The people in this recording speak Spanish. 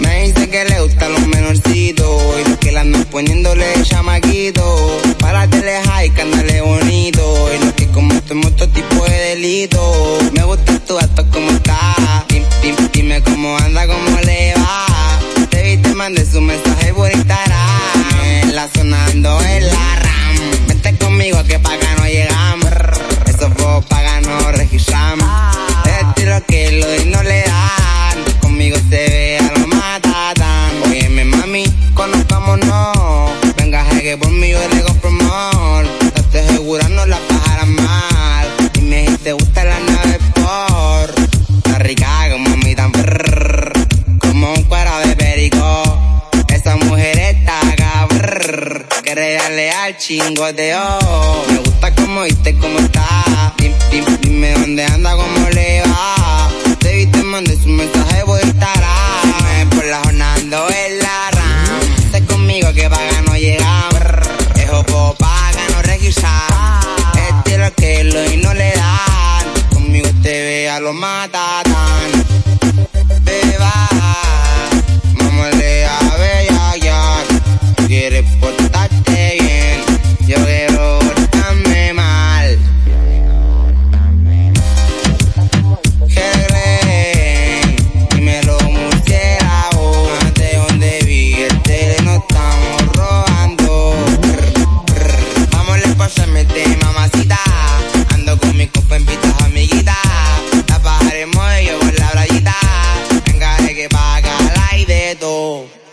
Me dice que le gustan los menorcitos y los que la andan poniéndole chamaquito. Para que le high, cándale bonito y los que como cometen otro tipo de delito. Me gusta tu acto como está. Dime, dime, dime cómo anda, cómo le va. Te vi, te mandé su mensaje por Instagram. La sonando en la RAM. Vente conmigo que pa' acá no llegamos. Eso fue pa' acá no registramos. Conozcámonos. Venga, que por mí yo le compro amor. Estoy segura no la pajará mal. Dime si te gusta la nave por. La rica como mi tan brrr, Como un cuero de perico. Esa mujer está brrr, Quiere darle al chingoteo. Me gusta como viste, cómo está. Dime, dónde anda, cómo lo mata tan. Te. ど。